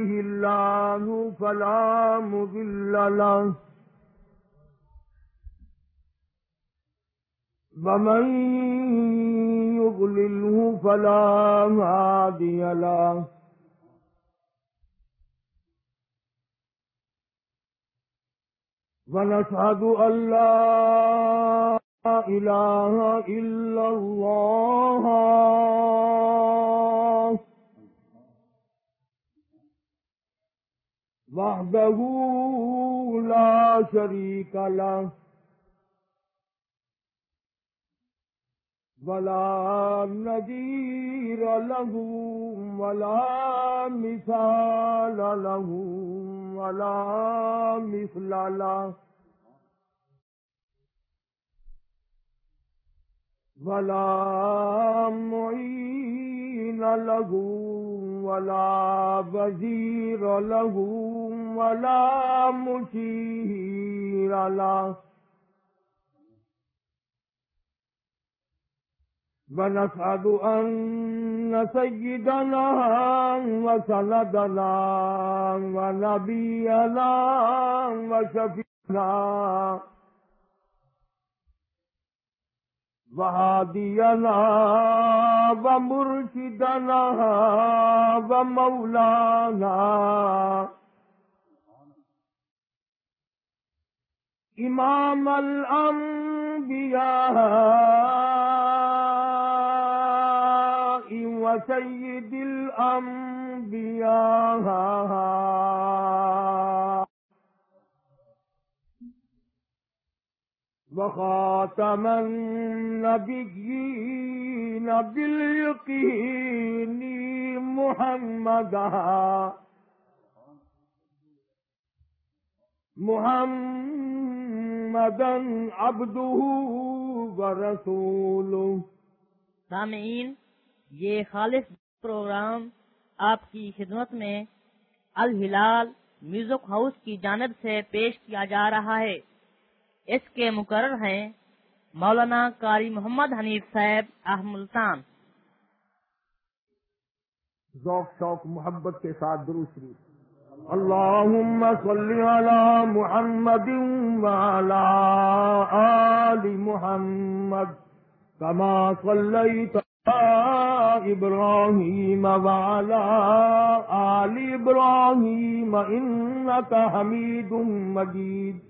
الله فلا مضل له. ومن يضلله فلا هادي له. ونشهد أن لا إله إلا الله. وحده لا شريك له ولا نذير له ولا مثال له ولا مثل له ولا معين له ولا وزير له ولا مشير له ونشهد أن سيدنا وسندنا ونبينا وشفينا وهادينا ومرشدنا ومولانا إمام الأنبياء وسيد الأنبياء وخاتم النبيين باليقين محمدا. محمدا عبده ورسوله. سامعین، یہ خالص پروگرام آپ کی خدمت میں الہلال میوزک ہاؤس کی جانب سے پیش کیا جا رہا ہے۔ اس کے مقرر ہیں مولانا قاری محمد حنیف صاحب احملتان ذوق، شوق، محبت کے ساتھ درود شریف۔ اللهم صل على محمد وعلى آل محمد كما صليت على إبراهيم وعلى آل إبراهيم إنك حميد مجيد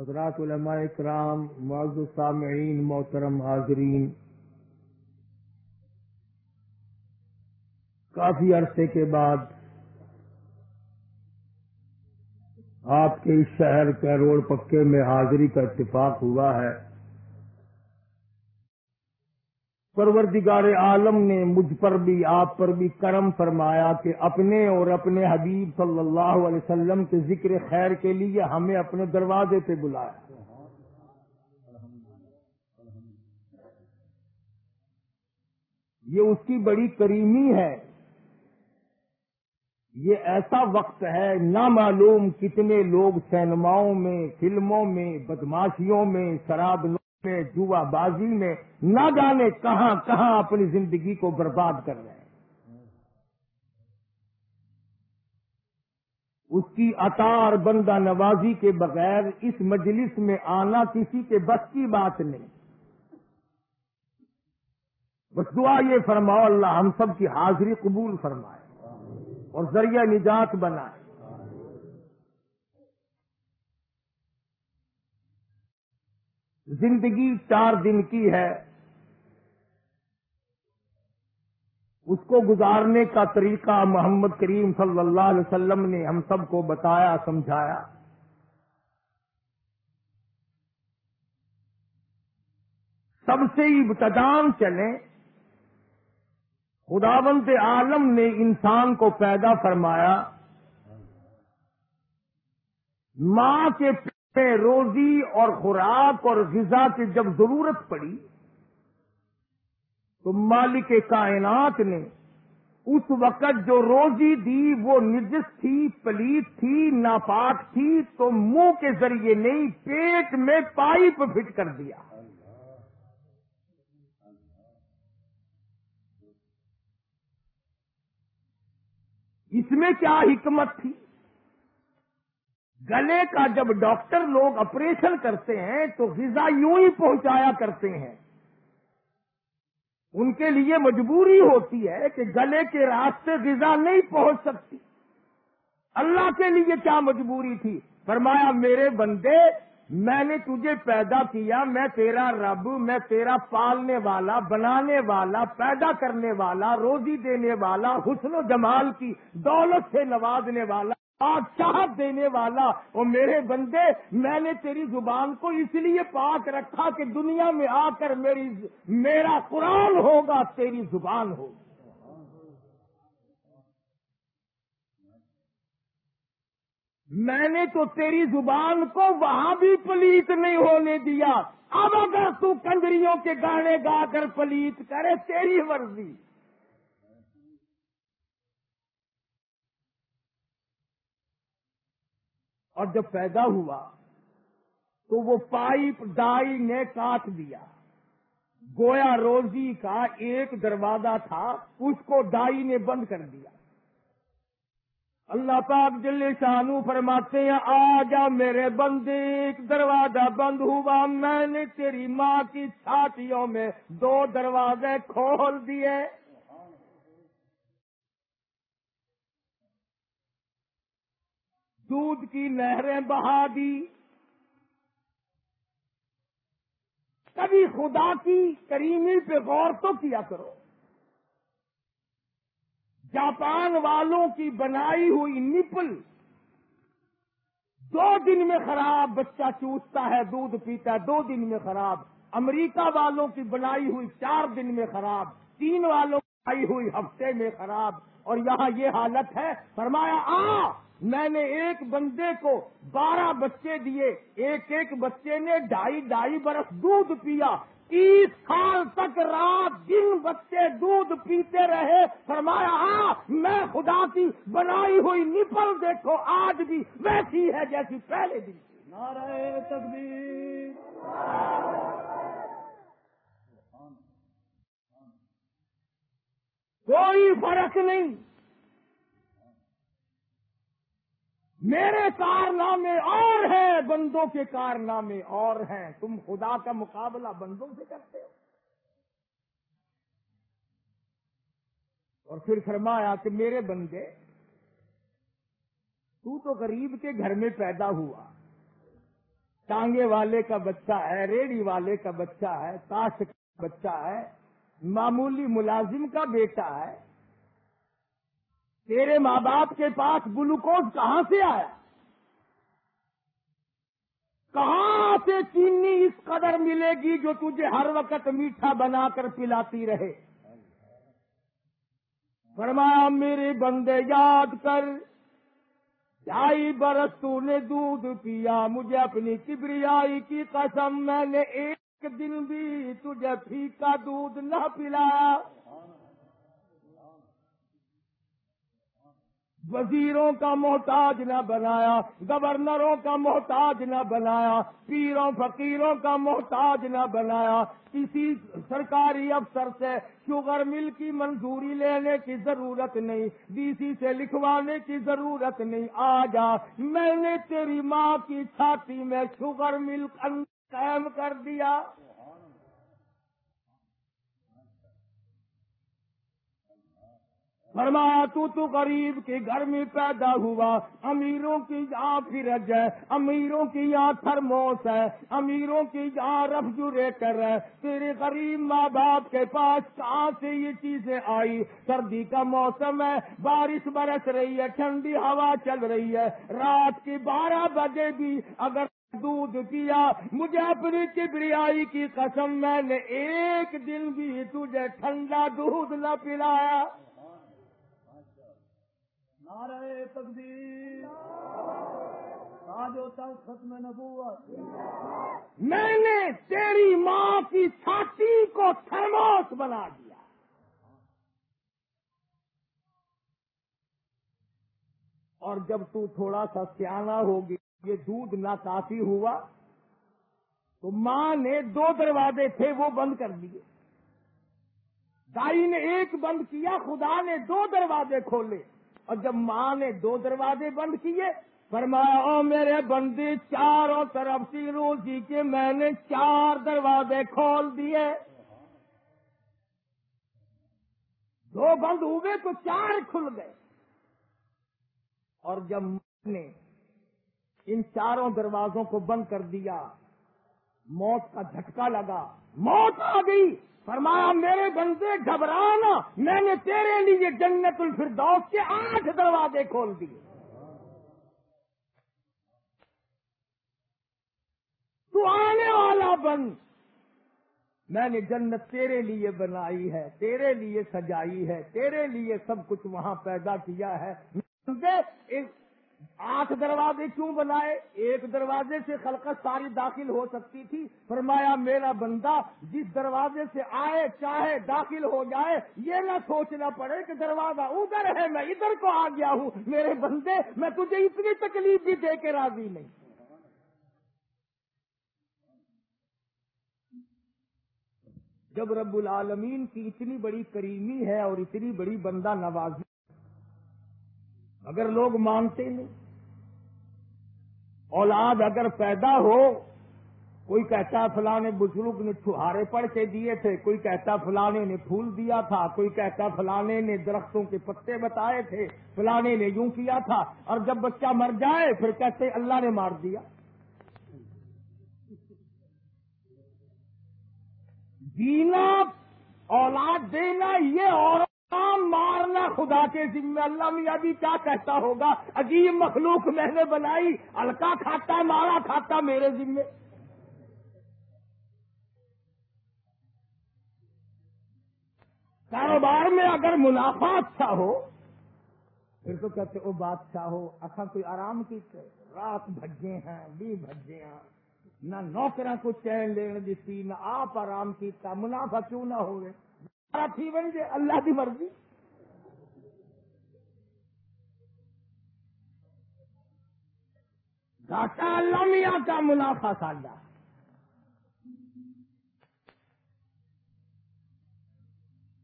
حضرات علماء اکرام معزز سامعین محترم حاضرین، کافی عرصے کے بعد آپ کے اس شہر کے روڑ پکے میں حاضری کا اتفاق ہوا ہے۔ پروردگار عالم نے مجھ پر بھی، آپ پر بھی کرم فرمایا کہ اپنے اور اپنے حبیب صلی اللہ علیہ وسلم کے ذکر خیر کے لیے ہمیں اپنے دروازے پہ بلایا۔ یہ اس کی بڑی کریمی ہے۔ یہ ایسا وقت ہے نامعلوم کتنے لوگ سینماؤں میں، فلموں میں، بدماشیوں میں، شراب میں جوا بازی میں نہ جانے کہاں کہاں اپنی زندگی کو برباد کر رہے ہیں۔ اس کی اطار بندہ نوازی کے بغیر اس مجلس میں آنا کسی کے بس کی بات نہیں۔ بس دعا یہ فرماؤ، اللہ ہم سب کی حاضری قبول فرمائے اور ذریعہ نجات بنائے۔ زندگی چار دن کی ہے، اس کو گزارنے کا طریقہ محمد کریم صلی اللہ علیہ وسلم نے ہم سب کو بتایا، سمجھایا۔ سب سے ابتدام چلیں، خداوند عالم نے انسان کو پیدا فرمایا۔ ماں کے پیٹ روزی اور خوراک اور غذا کی جب ضرورت پڑی، تو مالک کائنات نے اس وقت جو روزی دی، وہ نجس تھی، پلیت تھی، ناپاک تھی، تو منہ کے ذریعے نہیں، پیٹ میں پائپ فٹ کر دیا۔ اس میں کیا حکمت تھی؟ گلے کا جب ڈاکٹر لوگ آپریشن کرتے ہیں تو غذا یوں ہی پہنچایا کرتے ہیں۔ ان کے لیے مجبوری ہوتی ہے کہ گلے کے راستے غذا نہیں پہنچ سکتی۔ اللہ کے لیے کیا مجبوری تھی؟ فرمایا، میرے بندے، میں نے تجھے پیدا کیا، میں تیرا رب، میں تیرا پالنے والا، بنانے والا، پیدا کرنے والا، روزی دینے والا، حسن و جمال کی دولت سے نوازنے والا۔ چاہت دینے والا اور میرے بندے، میں نے تیری زبان کو اس لیے پاک رکھا کہ دنیا میں آ کر میری میرا قرآن ہوگا، تیری زبان ہوگی۔ میں نے تو تیری زبان کو وہاں بھی پلیت نہیں ہونے دیا۔ اب اگر تو کنجریوں کے گانے گا کر پلیت کرے تیری مرضی۔ اور جب پیدا ہوا تو وہ پائپ ڈائی نے کاٹ دیا۔ گویا روزی کا ایک دروازہ تھا، اس کو ڈائی نے بند کر دیا۔ اللہ پاک جل شانو فرماتے ہیں، آ جا میرے بندے، ایک دروازہ بند ہوا۔ میں نے تیری ماں کی چھاتیوں میں دو دروازے کھول دیے۔ دودھ کی نہریں بہا دی۔ کبھی خدا کی کریمی پہ غور تو کیا کرو۔ جاپان والوں کی بنائی ہوئی نپل دو دن میں خراب، بچہ چوستا ہے، دودھ پیتا ہے، دو دن میں خراب۔ امریکہ والوں کی بنائی ہوئی چار دن میں خراب۔ تین والوں کی بنائی ہوئی ہفتے میں خراب۔ اور یہاں یہ حالت ہے۔ فرمایا، آ! میں نے ایک بندے کو بارہ بچے دیے ایک ایک بچے نے ڈھائی ڈھائی برس دودھ پیا۔ تیس سال تک رات دن بچے دودھ پیتے رہے۔ فرمایا ہاں میں خدا کی بنائی ہوئی نپل دیکھو آج بھی ویسی ہے جیسی پہلے دن نعرہ تکبیر۔ کوئی فرق نہیں۔ میرے کارنامے اور ہیں، بندوں کے کارنامے اور ہیں۔ تم خدا کا مقابلہ بندوں سے کرتے ہو۔ اور پھر فرمایا کہ میرے بندے، تو تو غریب کے گھر میں پیدا ہوا۔ ٹانگے والے کا بچہ ہے ریڑی والے کا بچہ ہے تاش کا بچہ ہے، معمولی ملازم کا بیٹا ہے۔ تیرے ماں باپ کے پاس گلوکوز کہاں سے آیا؟ کہاں سے چینی اس قدر ملے گی جو تجھے ہر وقت میٹھا بنا کر پلاتی رہے؟ فرمایا، میرے بندے، یاد کر۔ ڈھائی برس تو نے دودھ پیا، مجھے اپنی کبریائی کی قسم، میں نے ایک دن بھی تجھے پھیکا دودھ نہ پلایا۔ وزیروں کا محتاج نہ بنایا، گورنروں کا محتاج نہ بنایا، پیروں، فقیروں کا محتاج نہ بنایا۔ کسی سرکاری افسر سے شوگر مل کی منظوری لینے کی ضرورت نہیں ڈی سی سے لکھوانے کی ضرورت نہیں۔ آ جا، میں نے تیری ماں کی چھاتی میں شوگر مل قائم کر دیا۔ فرمایا تو تو غریب کے گھر میں پیدا ہوا۔ امیروں کی یہاں فرج ہے، امیروں کی یہاں تھرموس ہے، امیروں کی یہاں ریفریجریٹر ہے۔ تیرے غریب ماں باپ کے پاس کہاں سے یہ چیزیں آئی؟ سردی کا موسم ہے، بارش برس رہی ہے، ٹھنڈی ہوا چل رہی ہے۔ رات کی بارہ بجے بھی اگر دودھ پیا، مجھے اپنی کبریائی کی قسم، میں نے ایک دن بھی تجھے ٹھنڈا دودھ نہ پلایا۔ نعرہ تقدیر۔ ہوتا ختم نبوت۔ میں نے تیری ماں کی چھاتی کو تھرموس بنا دیا۔ اور جب تو تھوڑا سا سیاح ہوگی یہ دودھ نہ کافی ہوا، تو ماں نے دو دروازے تھے وہ بند کر دیے دائی نے ایک بند کیا، خدا نے دو دروازے کھولے۔ اور جب ماں نے دو دروازے بند کیے، فرمایا، او میرے بندے چاروں طرف سی روزی کے میں نے چار دروازے کھول دیے۔ دو بند ہوئے تو چار کھل گئے۔ اور جب نے ان چاروں دروازوں کو بند کر دیا موت کا جھٹکا لگا۔ موت آ گئی۔ فرمایا، میرے بندے، گھبرانا۔ میں نے تیرے لیے جنت الفردوس کے آٹھ دروازے کھول دیے۔ تو آنے والا بن۔ میں نے جنت تیرے لیے بنائی ہے، تیرے لیے سجائی ہے، تیرے لیے سب کچھ وہاں پیدا کیا ہے۔ آٹھ دروازے کیوں بنائے؟ ایک دروازے سے خلقت ساری داخل ہو سکتی تھی۔ فرمایا، میرا بندہ جس دروازے سے آئے، چاہے داخل ہو جائے، یہ نہ سوچنا پڑے کہ دروازہ ادھر ہے، میں ادھر کو آ گیا ہوں۔ میرے بندے، میں تجھے اتنی تکلیف بھی دے کے راضی نہیں۔ جب رب العالمین کی اتنی بڑی کریمی ہے اور اتنی بڑی بندہ نوازی اگر لوگ مانتے نہیں۔ اولاد اگر پیدا ہو، کوئی کہتا فلانے بزرگ نے چھہارے پڑ کے دیے تھے، کوئی کہتا فلانے نے پھول دیا تھا، کوئی کہتا فلانے نے درختوں کے پتے بتائے تھے، فلانے نے یوں کیا تھا، اور جب بچہ مر جائے، پھر کہتے اللہ نے مار دیا۔ جینا، اولاد دینا، یہ اور مارنا خدا کے ذمہ، اللہ میاں بھی کیا کہتا ہوگا؟ عجیب مخلوق میں نے بنائی، ہلکا کھاتا، مارا کھاتا میرے ذمے۔ کاروبار میں اگر منافع اچھا ہو، پھر تو کہتے وہ بادشاہ ہو اصا کوئی آرام کی رات بھجے ہیں، بھی بھجے ہیں۔ نہ نوکرا کو چین لین دیتی، نہ آپ آرام کیتا، منافع کیوں نہ ہوئے؟ تھی بن جائے، اللہ کی مرضی۔ گاٹا اللہ میاں کا منافع ساڈا۔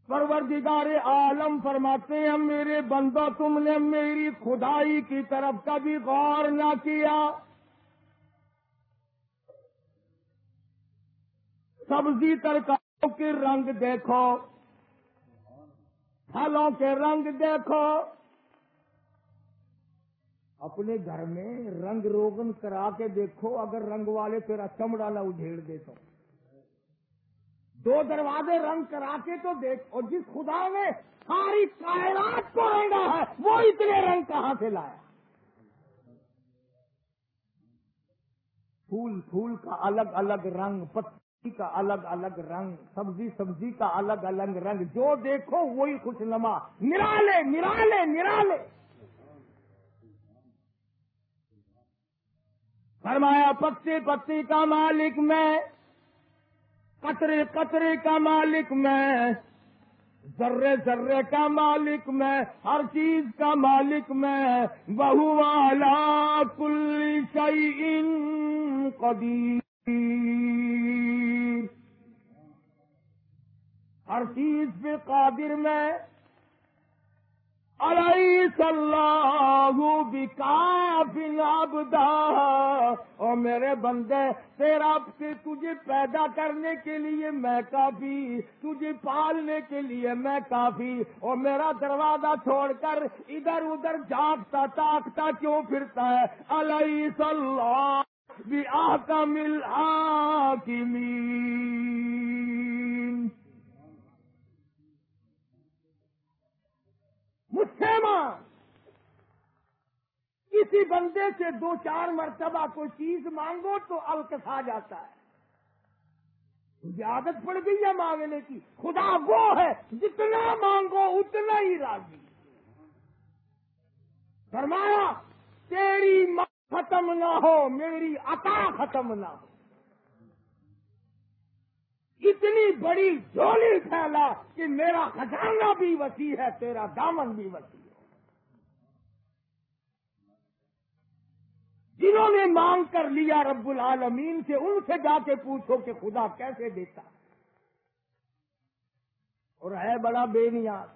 پروردگار عالم فرماتے ہیں، میرے بندہ، تم نے میری خدائی کی طرف کبھی غور نہ کیا۔ سبزی ترکاروں کے رنگ دیکھو۔ پھلوں کے رنگ دیکھو، اپنے گھر میں رنگ روگن کرا کے دیکھو، اگر رنگ والے تیرا چمڑا نہ اجھیڑ دے تو۔ دو دروازے رنگ کرا کے تو دیکھ، اور جس خدا نے ساری کائرات کو رنگا ہے، وہ اتنے رنگ کہاں سے لایا؟ پھول پھول کا الگ الگ رنگ پتی کا الگ الگ رنگ، سبزی سبزی کا الگ الگ رنگ۔ جو دیکھو وہی خوش نما۔ نرالے نرالے نرالے۔ فرمایا پتی پتی کا مالک میں، قطرے قطرے کا مالک میں، ذرے ذرے کا مالک میں، ہر چیز کا مالک میں بہو والا کل شعی قدیر۔ ہر چیز پہ قادر میں۔ علیہ اللہ بکا بن آبدا اور میرے بندے تیرا سے تجھے پیدا کرنے کے لیے میں کافی، تجھے پالنے کے لیے میں کافی۔ اور میرا دروازہ چھوڑ کر ادھر ادھر جاگتا تاکتا کیوں پھرتا ہے؟ علیہ اللہ بھی آتا مل آ کسی بندے سے دو چار مرتبہ کوئی چیز مانگو تو الکسا جاتا ہے۔ مجھے عادت پڑ گئی ہے مانگنے کی۔ خدا وہ ہے، جتنا مانگو اتنا ہی راضی۔ فرمایا، تیری ماں ختم نہ ہو، میری عطا ختم نہ ہو۔ اتنی بڑی جھولی پھیلا کہ میرا خزانہ بھی وسیع ہے، تیرا دامن بھی وسیع جنہوں نے مانگ کر لیا رب العالمین سے، ان سے جا کے پوچھو کہ خدا کیسے دیتا اور ہے بڑا بے نیاز۔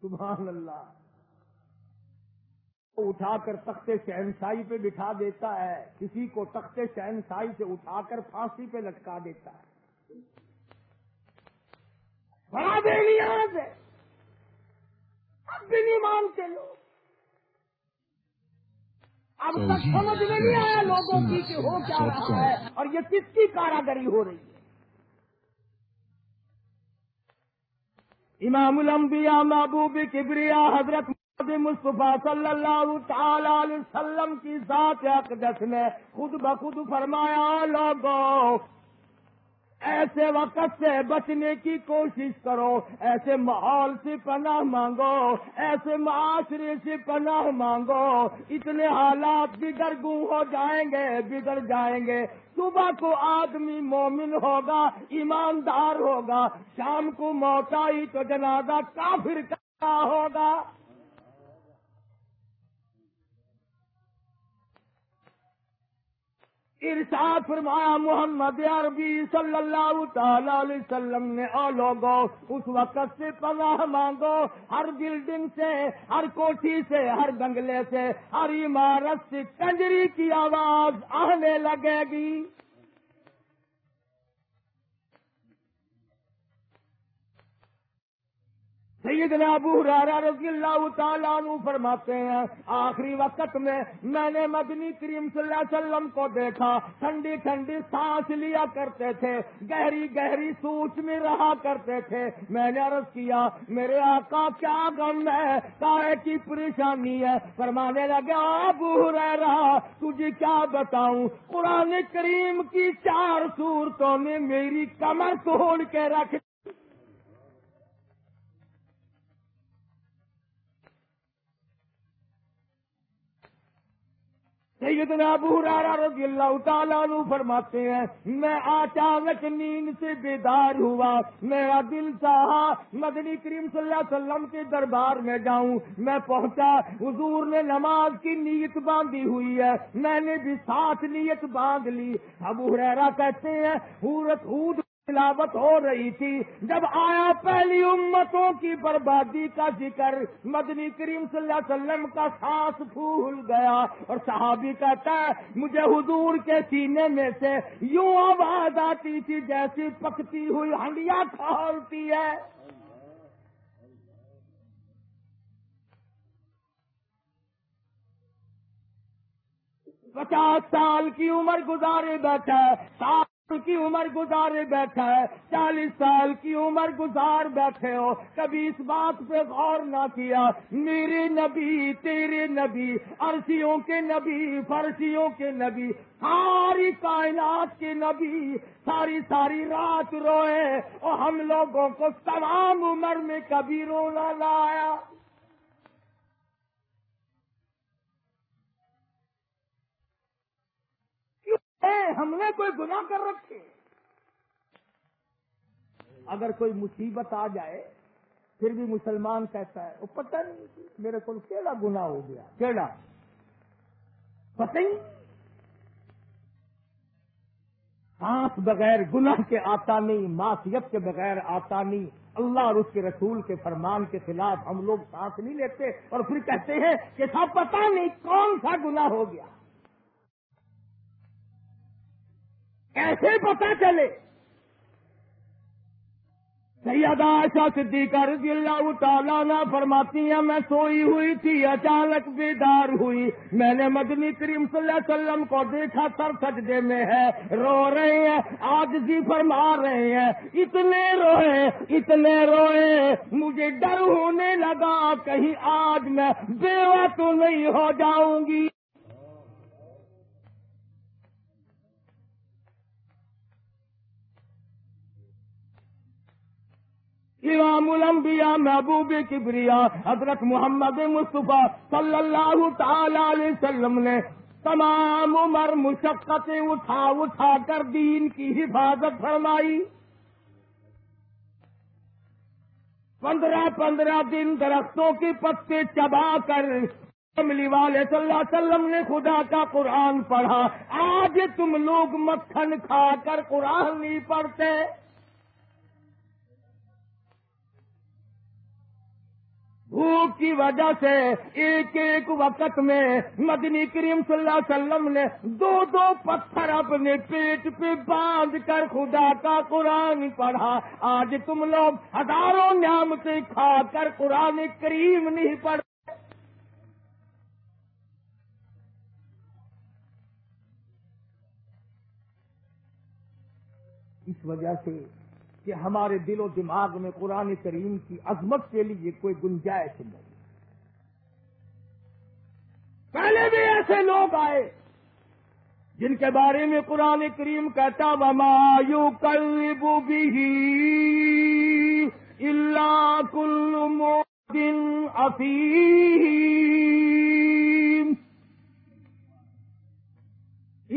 سبحان اللہ۔ اٹھا کر تخت شہنشاہی پہ بٹھا دیتا ہے۔ کسی کو تخت شہنشاہی سے اٹھا کر پھانسی پہ لٹکا دیتا ہے۔ بڑا بے نیاز ہے۔ اب بھی نہیں مانتے لوگ۔ اب تک سمجھ میں نہیں آیا لوگوں کی کہ ہو کیا رہا ہے اور یہ کس کی کاراگری ہو رہی ہے؟ امام الانبیاء محبوب کبریا حضرت مصطفیٰ صلی اللہ تعالی علیہ وسلم کی ذات اقدس نے خود بخود فرمایا لوگوں ایسے وقت سے بچنے کی کوشش کرو، ایسے ماحول سے پناہ مانگو، ایسے معاشرے سے پناہ مانگو۔ اتنے حالات بگڑ گو ہو جائیں گے، بگڑ جائیں گے۔ صبح کو آدمی مومن ہوگا، ایماندار ہوگا، شام کو موت آئی تو جنازہ کافر کا ہوگا۔ ارشاد فرمایا، محمد عربی صلی اللہ تعالی علیہ وسلم نے، او لوگو، اس وقت سے پناہ مانگو، ہر بلڈنگ سے، ہر کوٹھی سے، ہر بنگلے سے، ہر عمارت سے، کنجری کی آواز آنے لگے گی۔ سیدنا ابو حرارہ رضی اللہ تعالیٰ عنہ فرماتے ہیں، آخری وقت میں میں نے مدنی کریم صلی اللہ علیہ وسلم کو دیکھا، ٹھنڈی ٹھنڈی سانس لیا کرتے تھے، گہری گہری سوچ میں رہا کرتے تھے۔ میں نے عرض کیا، میرے آقا کیا غم ہے کائے کی پریشانی ہے۔ فرمانے لگا ابو حرارہ تجھے کیا بتاؤں؟ قرآن کریم کی چار صورتوں نے میری کمر توڑ کے رکھ سیدنا ابو حرارہ رضی اللہ تعالیٰ عنہ فرماتے ہیں، میں اچانک نیند سے بیدار ہوا، میرا دل چاہا مدنی کریم صلی اللہ علیہ وسلم کے دربار میں جاؤں۔ میں پہنچا، حضور نے نماز کی نیت باندھی ہوئی ہے۔ میں نے بھی ساتھ نیت باندھ لی۔ ابو حرارہ کہتے ہیں، حورت حود تلاوت ہو رہی تھی۔ جب آیا پہلی امتوں کی بربادی کا ذکر، مدنی کریم صلی اللہ علیہ وسلم کا سانس پھول گیا اور صحابی کہتا ہے، مجھے حضور کے سینے میں سے یوں آواز آتی تھی جیسی پکتی ہوئی ہنڈیا کھولتی ہے۔ پچاس سال کی عمر گزارے بیٹھا سات کی عمر گزارے بیٹھا ہے؟ چالیس سال کی عمر گزار بیٹھے ہو۔ کبھی اس بات پہ غور نہ کیا۔ میرے نبی، تیرے نبی عرصیوں کے نبی، فرشیوں کے نبی، ساری کائنات کے نبی، ساری ساری رات روئے اور ہم لوگوں کو تمام عمر میں کبھی رونا نہ آیا۔ ہم نے کوئی گناہ کر رکھے۔ اگر کوئی مصیبت آ جائے، پھر بھی مسلمان کہتا ہے وہ پتہ نہیں، میرے کو کیڑا گنا ہو گیا، کیڑا؟ پتہ ہی سانس بغیر گناہ کے آتا نہیں معاشیت کے بغیر آتا نہیں۔ اللہ اور اس کے رسول کے فرمان کے خلاف ہم لوگ سانس نہیں لیتے اور پھر کہتے ہیں کہ صاحب، پتہ نہیں کون سا گنا ہو گیا۔ کیسے پتا چلے۔ سیدہ عائشہ صدیقہ رضی اللہ تعالیٰ نہ فرماتی ہیں، میں سوئی ہوئی تھی، اچانک بیدار ہوئی۔ میں نے مدنی کریم صلی اللہ علیہ وسلم کو دیکھا، سر سجدے میں ہے، رو رہے ہیں آج جی فرما رہے ہیں۔ اتنے روئے اتنے روئے۔ مجھے ڈر ہونے لگا، کہیں آج میں بیوہ تو نہیں ہو جاؤں گی۔ امام الانبیاء محبوب کبریا حضرت محمد مصطفیٰ صلی اللہ تعالی علیہ وسلم نے تمام عمر مشقتیں اٹھا اٹھا کر دین کی حفاظت فرمائی۔ پندرہ پندرہ دن درختوں کے پتے چبا کر عملی والے صلی اللہ علیہ وسلم نے خدا کا قرآن پڑھا۔ آج تم لوگ مکھن کھا کر قرآن نہیں پڑھتے۔ بھوک کی وجہ سے ایک ایک وقت میں مدنی کریم صلی اللہ علیہ وسلم نے دو دو پتھر اپنے پیٹ پہ باندھ کر خدا کا قرآن پڑھا۔ آج تم لوگ ہزاروں نعمتیں کھا کر قرآن کریم نہیں پڑھ اس وجہ سے کہ ہمارے دل و دماغ میں قرآن کریم کی عظمت کے لیے کوئی گنجائش نہیں۔ پہلے بھی ایسے لوگ آئے جن کے بارے میں قرآن کریم کہتا، وما یو بھی اللہ کل مودن افیم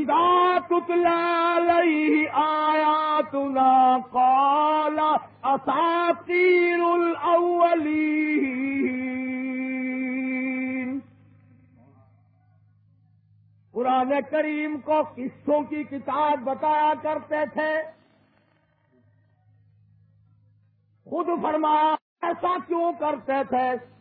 اذا تتلى عليه آياتنا قال أساطير الأولين قرآن کریم کو قصوں کی کتاب بتایا کرتے تھے۔ خود فرمایا، ایسا کیوں کرتے تھے؟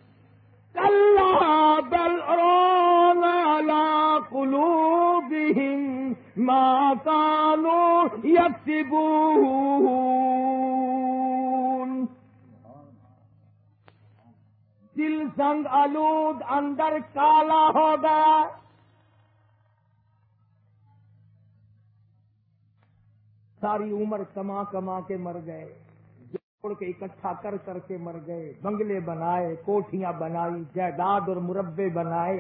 كلا بل ران على قلوبهم ما كانوا يكسبون. دل سنگ آلود اندر کالا ہو گیا۔ ساری عمر کما کما کے مر گئے۔ کے اکٹھا کر کر کے مر گئے، بنگلے بنائے کوٹیاں بنائی، جائیداد اور مربے بنائے۔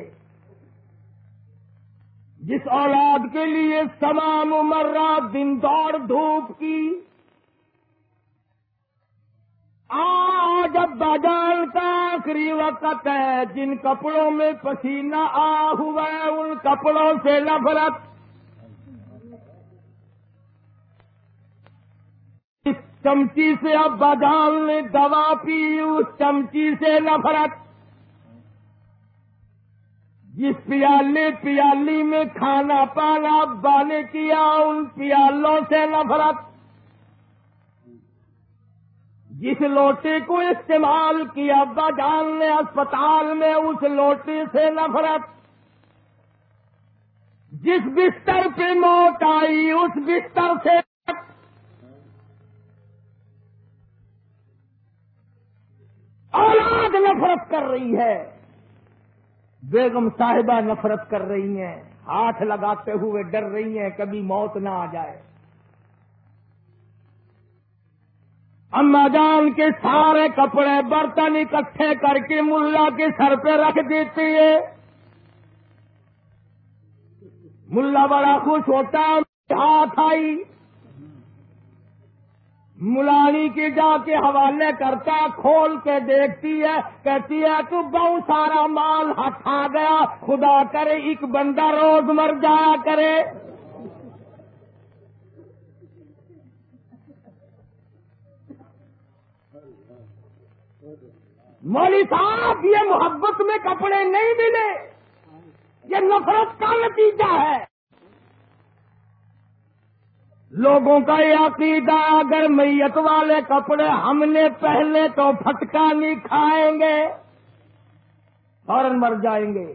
جس اولاد کے لیے تمام عمر رات دن دوڑ دھوپ کی، آج اب بادال کا آخری وقت ہے، جن کپڑوں میں پسینہ آ ہوا ہے، ان کپڑوں سے نفرت چمچی سے اب بادام نے دوا پی اس چمچی سے نفرت۔ جس پیالے پیالی میں کھانا پانا ابا نے کیا، ان پیالوں سے نفرت۔ جس لوٹے کو استعمال کیا ابا جان نے اسپتال میں، اس لوٹے سے نفرت۔ جس بستر پہ موت آئی، اس بستر سے اولاد نفرت کر رہی ہے۔ بیگم صاحبہ نفرت کر رہی ہیں۔ ہاتھ لگاتے ہوئے ڈر رہی ہیں کبھی موت نہ آ جائے۔ اما جان کے سارے کپڑے برتن اکٹھے کر کے ملا کے سر پہ رکھ دیتے ہیں ملا بڑا خوش ہوتا ہاتھ آئی۔ ملانی کی جا کے حوالے کرتا، کھول کے دیکھتی ہے، کہتی ہے، تو بہت سارا مال ہاتھ آ گیا، خدا کرے ایک بندہ روز مر جایا کرے۔ مولی صاحب، یہ محبت میں کپڑے نہیں ملے، یہ نفرت کا نتیجہ ہے۔ لوگوں کا یہ عقیدہ، اگر میت والے کپڑے ہم نے پہلے تو پھٹکا نہیں کھائیں گے، فوراً مر جائیں گے۔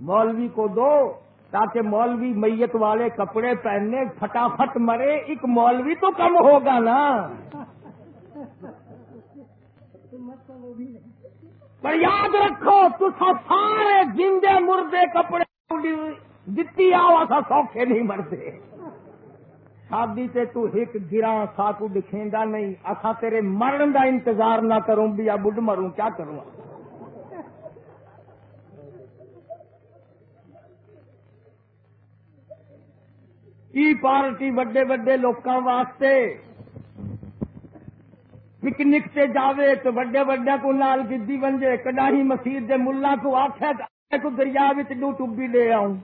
مولوی کو دو، تاکہ مولوی میت والے کپڑے پہننے فٹافٹ مرے۔ ایک مولوی تو کم ہوگا نا۔ پر یاد رکھو تو سارے جندے مردے کپڑے جتنی آؤ ایسا سوکھے نہیں مرتے۔ شادی تے تو ایک گرا ساکو دکھیندا نہیں۔ اصا تیرے مرن دا انتظار نہ کروں، بھی یا بڈ مروں، کیا کروں؟ کی پارٹی وڈے وڈے لوکاں واسطے؟ پکنک سے جاوے تو وڈے وڈے کو نال گدی بنجے کڈاہی مسیح دے ملا کو آخیا کو دریا ڈو ٹبی لے آؤں۔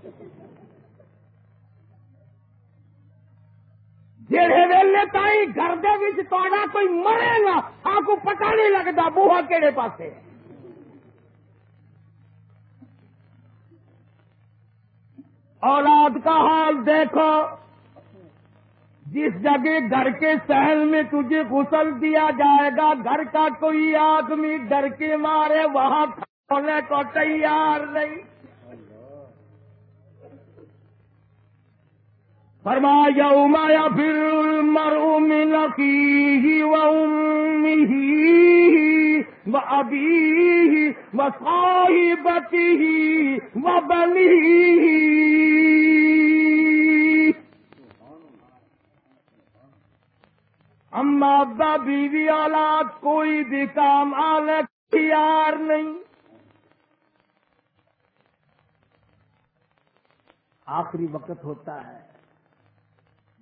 جہے ویلے تھی گھر کوئی مرے گا آپ کو پتا نہیں لگتا بوہا کہڑے پاسے۔ اولاد کا حال دیکھو۔ جس جگہ گھر کے سہل میں تجھے غسل دیا جائے گا، گھر کا کوئی آدمی ڈر کے مارے، وہاں کھونے کو تیار نہیں۔ فرمایا یا پھر مرم نکی و و ابھی و صاحبتی و بلی اما ابا بیوی اولاد کوئی بھی کام آنے تیار نہیں۔ آخری وقت ہوتا ہے۔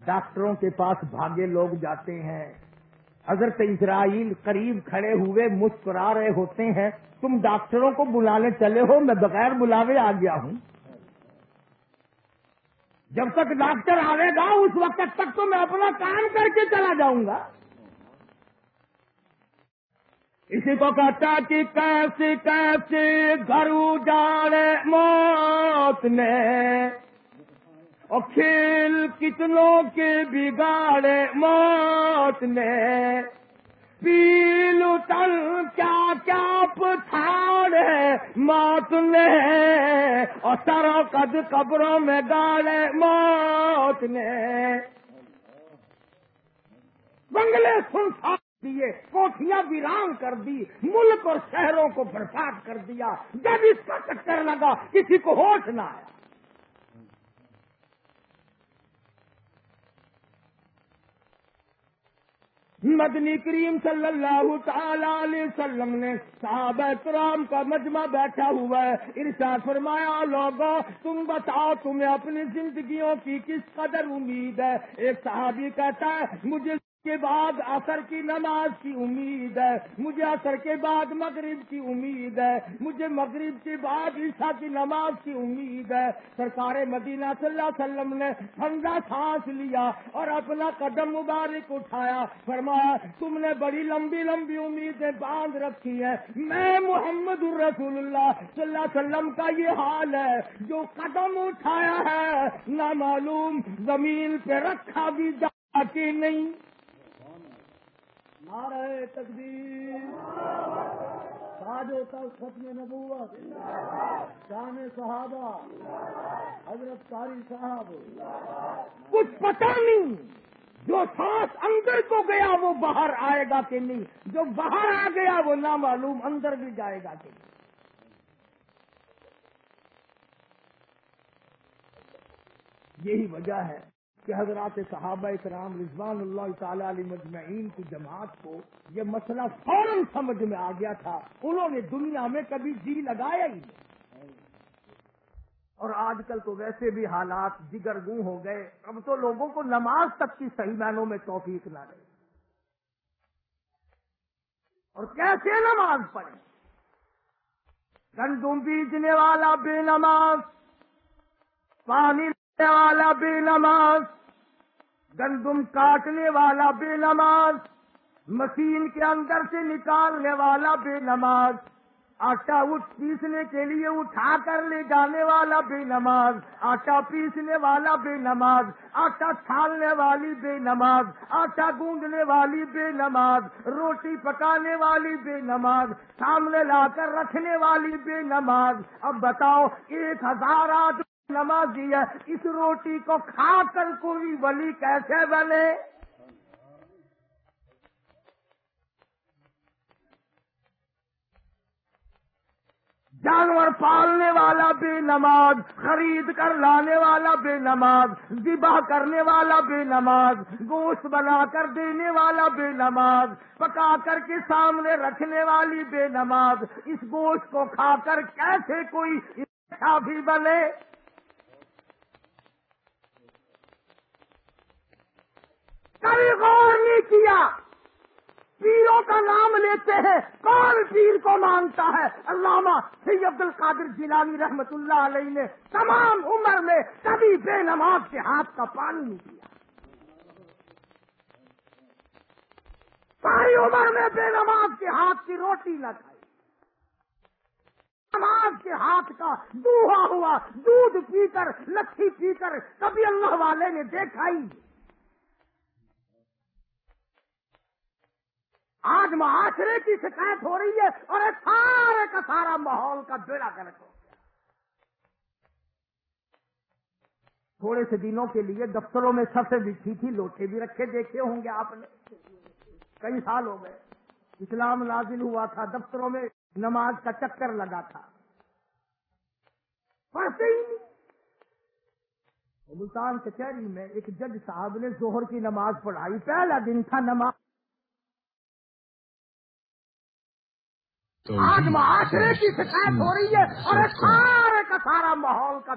ڈاکٹروں کے پاس بھاگے لوگ جاتے ہیں۔ حضرت اسرائیل قریب کھڑے ہوئے مسکرا رہے ہوتے ہیں۔ تم ڈاکٹروں کو بلانے چلے ہو، میں بغیر بلاوے آ گیا ہوں۔ جب تک ڈاکٹر آئے گا، اس وقت تک تو میں اپنا کام کر کے چلا جاؤں گا۔ اسی کو کہتا کہ کیسے کیسے گھر اجاڑے موت نے اور کھیل کتنوں کے بگاڑے موت نے۔ پیل تل کیا کیا پھاڑے موت نے۔ اور سرو قد قبروں میں گاڑے موت نے۔ بنگلے سنسا دیے کوٹیاں ویران کر دی، ملک اور شہروں کو برباد کر دیا۔ جب اس کا چکر لگا، کسی کو ہوش نہ آیا مدنی کریم صلی اللہ تعالی علیہ وسلم نے صحابہ کرام کا مجمع بیٹھا ہوا ہے۔ ارشاد فرمایا لوگوں تم بتاؤ، تمہیں اپنی زندگیوں کی کس قدر امید ہے؟ ایک صحابی کہتا ہے، مجھے کے بعد اثر کی نماز کی امید ہے، مجھے اثر کے بعد مغرب کی امید ہے، مجھے مغرب کے بعد عشاء کی نماز کی امید ہے۔ سرکار مدینہ صلی اللہ علیہ وسلم نے ٹھنڈا سانس لیا اور اپنا قدم مبارک اٹھایا۔ فرمایا، تم نے بڑی لمبی لمبی امیدیں باندھ رکھی ہیں۔ میں محمد الرسول اللہ صلی اللہ علیہ وسلم کا یہ حال ہے۔ جو قدم اٹھایا ہے نہ معلوم زمین پہ رکھا بھی جا کے نہیں۔ نعرہ تقدیر تاج ہوتا ختم نبوت۔ شان صحابہ۔ حضرت کاری صاحب۔ کچھ پتا نہیں جو سانس اندر کو گیا وہ باہر آئے گا کہ نہیں، جو باہر آ گیا وہ نامعلوم اندر بھی جائے گا کہ نہیں۔ یہی وجہ ہے۔ کہ حضرات صحابہ کرام رضوان اللہ تعالی علی مجمعین کی جماعت کو یہ مسئلہ فوراً سمجھ میں آ گیا تھا۔ انہوں نے دنیا میں کبھی جی لگایا ہی نہیں۔ اور آج کل تو ویسے بھی حالات جگر گوں ہو گئے۔ اب تو لوگوں کو نماز تک کی صحیح معنوں میں توفیق نہ رہے اور کیسے نماز پڑھے گندم بیجنے والا بے نماز، پانی والا بے نماز گندم کاٹنے والا بے نماز مشین کے اندر سے نکالنے والا بے نماز آٹا اٹھ پیسنے کے لیے اٹھا کر لے جانے والا بے نماز آٹا پیسنے والا بے نماز آٹا چھالنے والی بے نماز آٹا گوندنے والی بے نماز روٹی پکانے والی بے نماز سامنے لا کر رکھنے والی بے نماز اب بتاؤ، ایک ہزار آدمی نمازی ہے، اس روٹی کو کھا کر کوئی ولی کیسے بنے؟ جانور پالنے والا بے نماز، خرید کر لانے والا بے نماز، ذبح کرنے والا بے نماز، گوشت بنا کر دینے والا بے نماز، پکا کر کے سامنے رکھنے والی بے نماز، اس گوشت کو کھا کر کیسے کوئی بھی بنے؟ کبھی غور نہیں کیا۔ پیروں کا نام لیتے ہیں، کون پیر کو مانتا ہے؟ علامہ سید عبد القادر جیلانی رحمت اللہ علیہ نے تمام عمر میں کبھی بے نماز کے ہاتھ کا پانی نہیں پیا۔ ساری عمر میں بے نماز کے ہاتھ کی روٹی نہ کھائی۔ نماز کے ہاتھ کا دوہا ہوا، دودھ پی کر لکھی پی کر کبھی اللہ والے نے دیکھا ہی آج معاشرے کی شکایت ہو رہی ہے اور سارے کا سارا ماحول کا بیڑا گرک ہو گیا۔ تھوڑے سے دنوں کے لیے دفتروں میں سب سے بچھی تھی، لوٹے بھی رکھے، دیکھے ہوں گے آپ نے۔ کئی سال ہو گئے۔ اسلام نازل ہوا تھا، دفتروں میں نماز کا چکر لگا تھا۔ پڑھتے ہی نہیں۔ ملتان کچہری میں ایک جج صاحب نے زہر کی نماز پڑھائی۔ پہلا دن تھا نماز۔ آج معاشرے کی شکایت ہو رہی ہے اور سارے کا سارا ماحول کا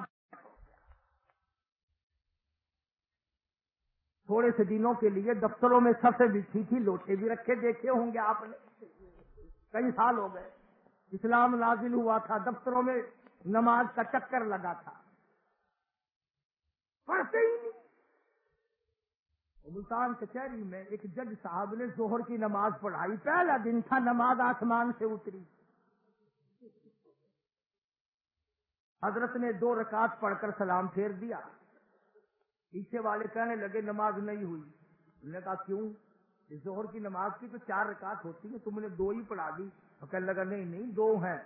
تھوڑے سے دنوں کے لیے دفتروں میں سب سے بچھی تھی لوٹے بھی رکھے دیکھے ہوں گے آپ نے۔ کئی سال ہو گئے۔ اسلام نازل ہوا تھا دفتروں میں نماز کا چکر لگا تھا۔ پڑھتے ہی نہیں۔ ملتان کچہری میں ایک جج صاحب نے زہر کی نماز پڑھائی، پہلا دن تھا نماز آسمان سے اتری۔ حضرت نے دو رکعت پڑھ کر سلام پھیر دیا۔ پیچھے والے کہنے لگے، نماز نہیں ہوئی۔ انہوں نے کہا، کیوں؟ زہر کی نماز کی تو چار رکعت ہوتی ہے تم نے دو ہی پڑھا دی۔ تو کہنے لگا، نہیں نہیں، دو ہیں۔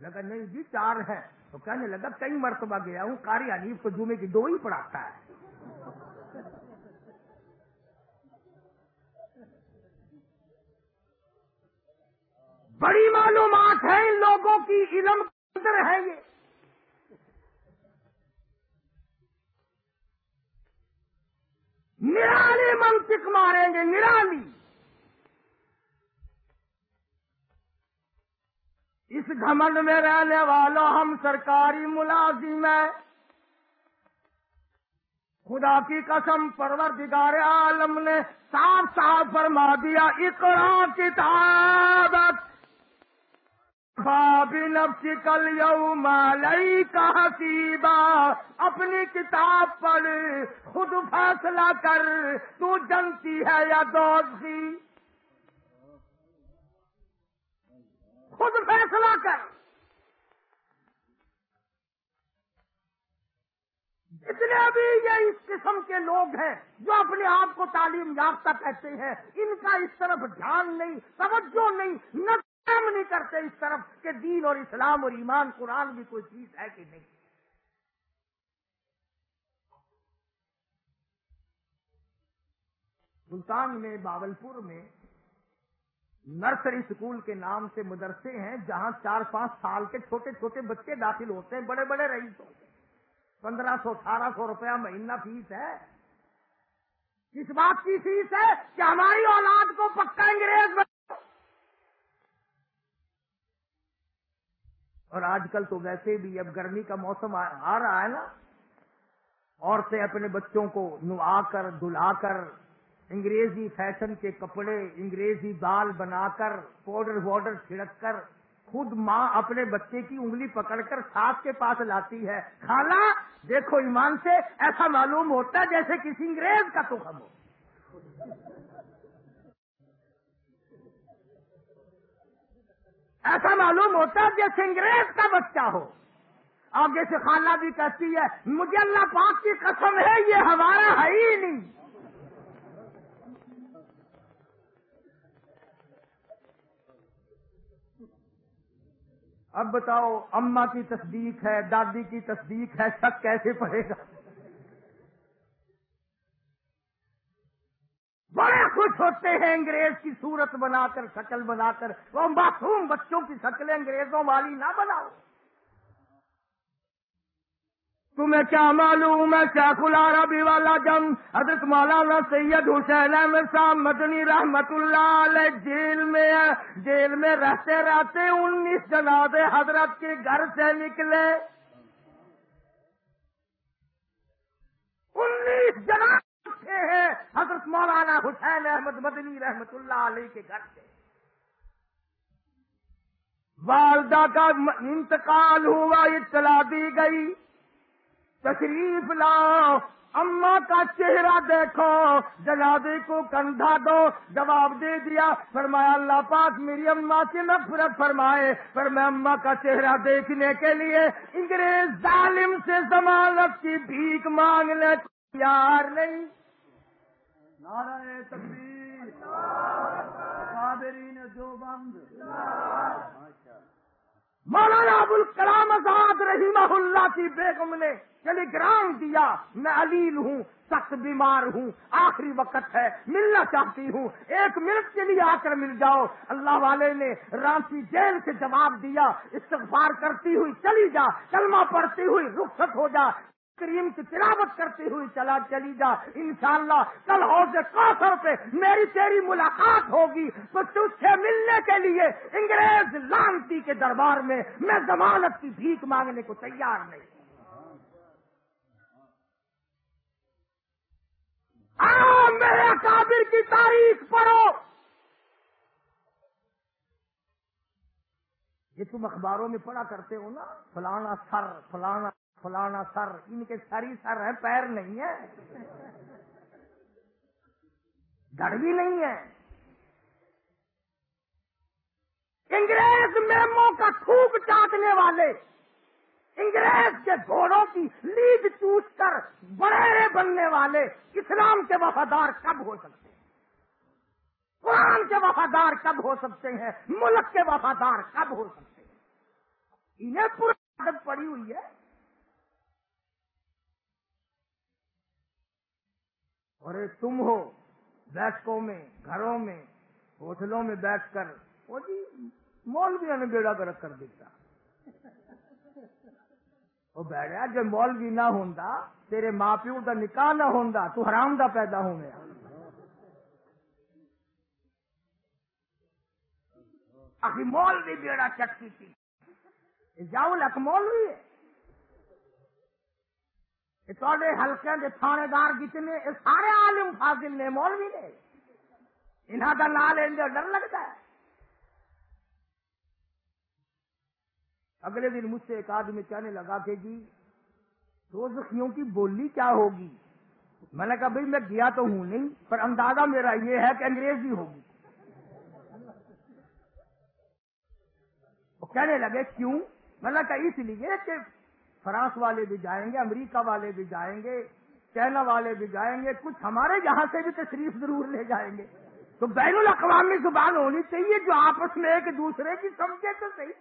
لگا نہیں جی چار ہیں۔ تو کہنے لگا، کئی مرتبہ گیا ہوں کاری حنیف کو جمعے کی دو ہی پڑھاتا ہے۔ بڑی معلومات ہے ان لوگوں کی، علم اندر ہے یہ۔ نرالی منطق ماریں گے، نرالی۔ اس گھمنڈ میں رہنے والوں ہم سرکاری ملازم ہیں۔ خدا کی قسم، پروردگار عالم نے صاف صاف فرما دیا، اقرا کتابت بابی نفسی کل یو مالئی کا حسیبہ اپنی کتاب پڑھ خود فیصلہ کر، تو جنتی ہے یا دوستی؟ خود فیصلہ کر۔ جتنے بھی یہ اس قسم کے لوگ ہیں جو اپنے آپ کو تعلیم یافتہ کہتے ہیں۔ ان کا اس طرف دھیان نہیں، توجہ نہیں، نہ کام نہیں کرتے اس طرف کہ دین اور اسلام اور ایمان، قرآن بھی کوئی چیز ہے کہ نہیں۔ سلطان میں باولپور میں نرسری اسکول کے نام سے مدرسے ہیں، جہاں چار پانچ سال کے چھوٹے چھوٹے بچے داخل ہوتے ہیں، بڑے بڑے رئیس ہوتے ہیں پندرہ سو، اٹھارہ سو روپیہ مہینہ فیس ہے۔ کس بات کی فیس ہے کہ ہماری اولاد کو پکا انگریز اور آج کل تو ویسے بھی اب گرمی کا موسم آ رہا ہے نا۔ عورتیں اپنے بچوں کو نوا کر دلا کر، انگریزی فیشن کے کپڑے، انگریزی بال بنا کر، پاؤڈر وارڈر چھڑک کر، خود ماں اپنے بچے کی انگلی پکڑ کر ساتھ کے پاس لاتی ہے۔ کھانا دیکھو ایمان سے ایسا معلوم ہوتا ہے جیسے کسی انگریز کا تو ہو۔ ایسا معلوم ہوتا ہے جیسے انگریز کا بچہ ہو۔ اور جیسے خالہ بھی کہتی ہے، مجھے اللہ پاک کی قسم ہے، یہ ہمارا ہے ہی نہیں۔ اب بتاؤ اما کی تصدیق ہے، دادی کی تصدیق ہے، شک کیسے پڑے گا؟ بڑے ہوتے ہیں انگریز کی صورت بنا کر، شکل بنا کر۔ وہ معصوم بچوں کی شکلیں انگریزوں والی نہ بناؤ۔ تمہیں کیا معلوم ہے، شیخ العربی والا جم، حضرت مولانا سید حسین احمد صاحب مدنی رحمت اللہ علیہ جیل میں جیل میں رہتے رہتے انیس جناب حضرت کے گھر سے نکلے۔ انیس جناب ہیں، حضرت مولانا حسین احمد مدنی رحمت اللہ علیہ کے گھر سے۔ والدہ کا انتقال ہوا، اطلاع دی گئی۔ تشریف لاؤ اما کا چہرہ دیکھو، جنازے کو کندھا دو، جواب دے دیا۔ فرمایا، اللہ پاک میری اما کی نفرت فرمائے۔ پر میں اما کا چہرہ دیکھنے کے لیے انگریز ظالم سے ضمانت کی بھیک مانگنے تیار نہیں۔ نعرہ تکبیر۔ صابرین جو بند۔ مولانا ابوالکلام آزاد رحمہ اللہ کی بیگم نے ٹیلی گرام دیا، میں علیل ہوں، سخت بیمار ہوں، آخری وقت ہے، ملنا چاہتی ہوں، ایک منٹ کے لیے آ کر مل جاؤ۔ اللہ والے نے رانچی جیل سے جواب دیا، استغفار کرتی ہوئی چلی جا، کلمہ پڑھتی ہوئی رخصت ہو جا۔ کریم کی تلاوت کرتے ہوئے چلا چلی جا۔ انشاءاللہ کل حوض کوثر پہ میری تیری ملاقات ہوگی۔ تو تجھ سے ملنے کے لیے انگریز لانتی کے دربار میں میں ضمانت کی بھیک مانگنے کو تیار نہیں۔ آؤ میرے کابر کی تاریخ پڑھو۔ یہ تم اخباروں میں پڑھا کرتے ہو نا؟ فلانا سر، فلانا فلانا سر، ان کے سری سر ہے پیر نہیں ہے گڑ بھی نہیں ہے انگریز میموں کا تھوک چاٹنے والے، انگریز کے گھوڑوں کی لیڈ چوٹ کر بڑے بننے والے اسلام کے وفادار کب ہو سکتے ہیں؟ قرآن کے وفادار کب ہو سکتے ہیں؟ ملک کے وفادار کب ہو سکتے ہیں؟ انہیں پوری عادت پڑی ہوئی ہے اور تم ہو، بیٹھکوں میں، گھروں میں، ہوٹلوں میں بیٹھ کر، وہ جی مولویا نے بیڑا گرک کر دیتا۔ وہ بیٹھا جب مولوی نہ ہوں تیرے ماں پیو کا نکاح نہ ہوں تو حرام دا پیدا ہو گیا مولوی بیڑا چکی تھی جاؤ لک مولوی ہے۔ تے ہلکے کے تھانے دار جتنے سارے عالم فاضل نے، مولوی نے انہوں کا نام لینا ڈر لگتا ہے۔ اگلے دن مجھ سے ایک آدمی کہنے لگا کہ جی روزخیوں کی بولی کیا ہوگی؟ میں نے کہا بھائی میں گیا تو ہوں نہیں، پر اندازہ میرا یہ ہے کہ انگریزی ہوگی۔ وہ کہنے لگے، کیوں؟ میں نے کہا، اس لیے کہ فرانس والے بھی جائیں گے، امریکہ والے بھی جائیں گے، چائنا والے بھی جائیں گے، کچھ ہمارے یہاں سے بھی تشریف ضرور لے جائیں گے۔ تو بین الاقوامی زبان ہونی چاہیے جو آپس میں ایک دوسرے کی سمجھے تو صحیح۔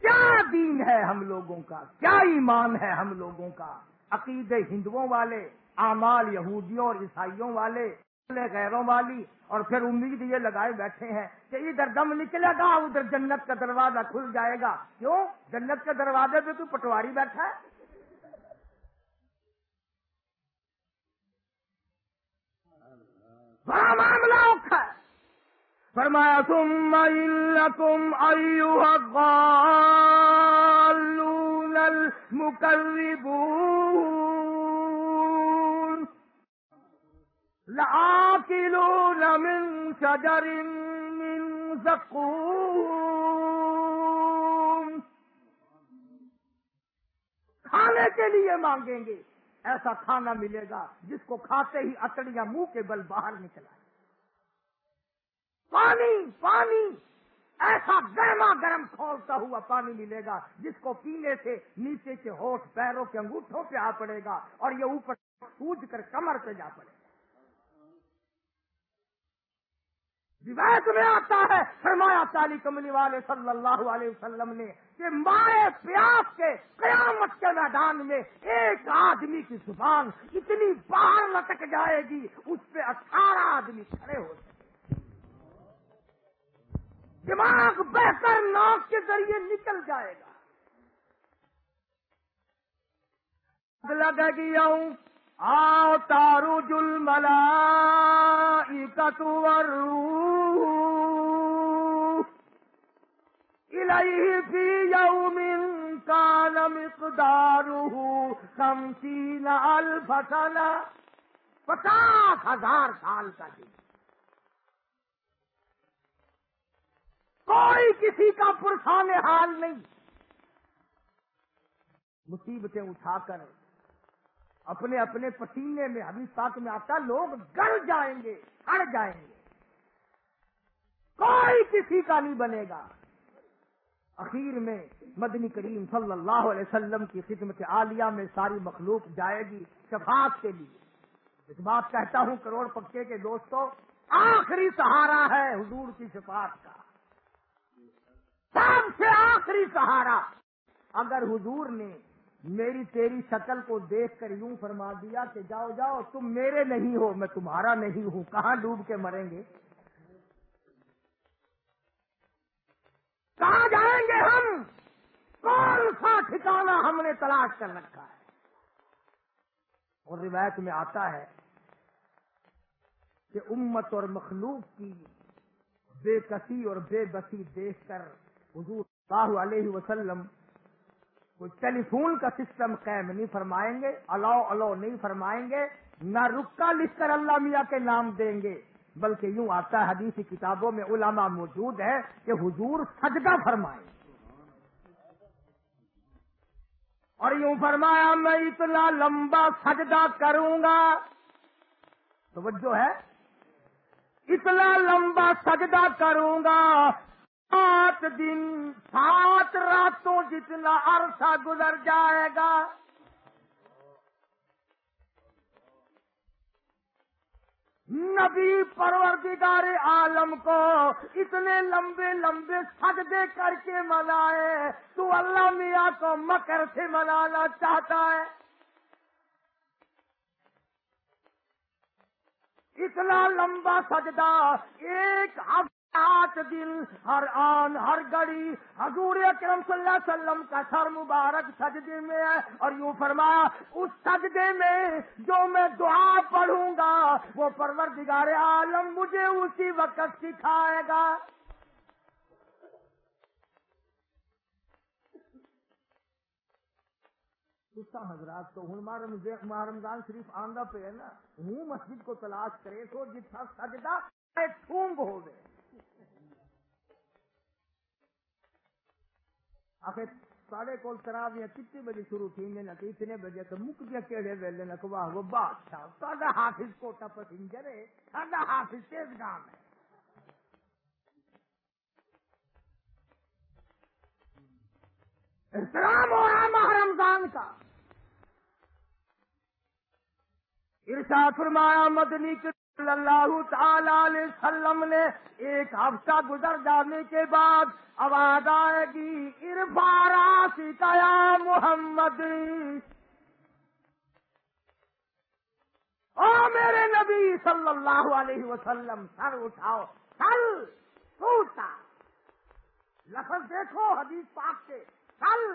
کیا دین ہے ہم لوگوں کا؟ کیا ایمان ہے ہم لوگوں کا؟ عقید ہندوؤں والے، اعمال یہودیوں اور عیسائیوں والے۔ غیروں والی اور پھر امید یہ لگائے بیٹھے ہیں کہ ادھر دم نکلے گا، ادھر جنت کا دروازہ کھل جائے گا۔ کیوں؟ جنت کے دروازے پہ تو پٹواری بیٹھا ہے۔ بڑا معاملہ ہے۔ فرمایا تم تم المكذبون لآكلون من شجر من زقوم. کھانے کے لیے مانگیں گے، ایسا کھانا ملے گا جس کو کھاتے ہی اکڑیاں منہ کے بل باہر نکلا پانی پانی، ایسا گرما گرم کھولتا ہوا پانی ملے گا جس کو پینے سے نیچے کے ہوٹ پیروں کے انگوٹھوں پہ آ پڑے گا اور یہ اوپر سوج کر کمر پہ جا پڑے گا۔ روایت میں آتا ہے، فرمایا تالی کملی والے صلی اللہ علیہ وسلم نے کہ مائے پیاس کے قیامت کے میدان میں ایک آدمی کی زبان اتنی باہر لٹک جائے گی، اس پہ اٹھارہ آدمی کھڑے ہو سکتے دماغ بہتر ناک کے ذریعے نکل جائے گا۔ لگے گی آؤں آ تارو جل ملا فی یوم کان مقدارہ خمسین الف سنہ پچاس ہزار سال کا دن کوئی کسی کا پرسان حال نہیں۔ مصیبتیں اٹھا کر اپنے اپنے پسینے میں، ابھی پاک میں آتا، لوگ گل جائیں گے اڑ جائیں گے۔ کوئی کسی کا نہیں بنے گا۔ اخیر میں مدنی کریم صلی اللہ علیہ وسلم کی خدمت عالیہ میں ساری مخلوق جائے گی شفاعت کے لیے۔ اس بات کہتا ہوں کروڑ پکے کے دوستوں آخری سہارا ہے حضور کی شفاعت کا۔ سب سے آخری سہارا۔ اگر حضور نے میری تیری شکل کو دیکھ کر یوں فرما دیا کہ جاؤ جاؤ، تم میرے نہیں ہو، میں تمہارا نہیں ہوں۔ کہاں ڈوب کے مریں گے؟ کہاں جائیں گے ہم؟ کون سا ٹھکانا ہم نے تلاش کر رکھا ہے؟ اور روایت میں آتا ہے کہ امت اور مخلوق کی بے کسی اور بے بسی دیکھ کر حضور اللہ علیہ وسلم کوئی ٹیلی فون کا سسٹم قائم نہیں فرمائیں گے الاؤ الاؤ نہیں فرمائیں گے، نہ رکا لکھ کر اللہ میاں کے نام دیں گے۔ بلکہ یوں آتا ہے حدیثی کتابوں میں علماء موجود ہے کہ حضور سجدہ فرمائیں۔ اور یوں فرمایا، میں اتنا لمبا سجدہ کروں گا۔ توجہ ہے۔ اتنا لمبا سجدہ کروں گا۔ سات دن، سات راتوں جتنا عرصہ گزر جائے گا۔ نبی پروردگار عالم کو اتنے لمبے لمبے سجدے کر کے منائے تو اللہ میاں کو مکر سے منانا چاہتا ہے۔ اتنا لمبا سجدہ ایک ہفتہ آٹھ دن، ہر آن، ہر گڑی۔ حضور اکرم صلی اللہ علیہ وسلم کا سر مبارک سجدے میں ہے۔ اور یوں فرمایا، اس سجدے میں جو میں دعا پڑھوں گا، وہ پروردگار عالم مجھے اسی وقت سکھائے گا۔ حضرات تو ہوں رمضان شریف آندہ پہ ہے نا۔ ہوں مسجد کو تلاش کرے تو جتنا سجدہ ٹھونگ ہو گئے۔ آخر ساڑھے کول تراویاں کتنے بجے شروع تھی نہ اتنے بجے تو مک دیا کہڑے ویلے، نہ واہ وہ بادشاہ، ساڈا حافظ کوٹا پسنجر ہے، ساڈا حافظ تیز گام ہے؟ احترام ہو رہا ماہ رمضان کا۔ ارشاد فرمایا، مدنی کے صلی اللہ تعالی علیہ وسلم نے ایک ہفتہ گزر جانے کے بعد آواز آئے گی ارفارا سکایا محمد۔ او میرے نبی صلی اللہ علیہ وسلم، سر اٹھاؤ سل ٹوٹا لفظ دیکھو حدیث پاک سے سل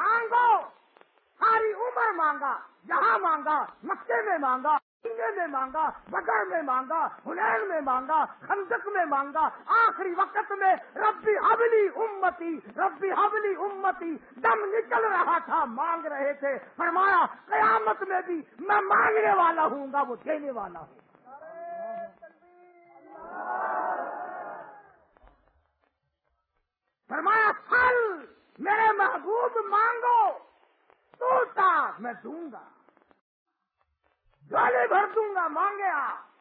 مانگو، ساری عمر مانگا جہاں مانگا، مکے میں مانگا۔ میں مانگا بدر میں مانگا، ہنین میں مانگا، خندق میں مانگا، آخری وقت میں ربی حبلی امتی، ربی حبلی امتی، دم نکل رہا تھا، مانگ رہے تھے۔ فرمایا، قیامت میں بھی میں مانگنے والا ہوں گا، وہ دینے والا ہوں۔ فرمایا، پھل میرے محبوب مانگو، تو میں دوں گا۔ گالے بھر دوں گا مانگے آپ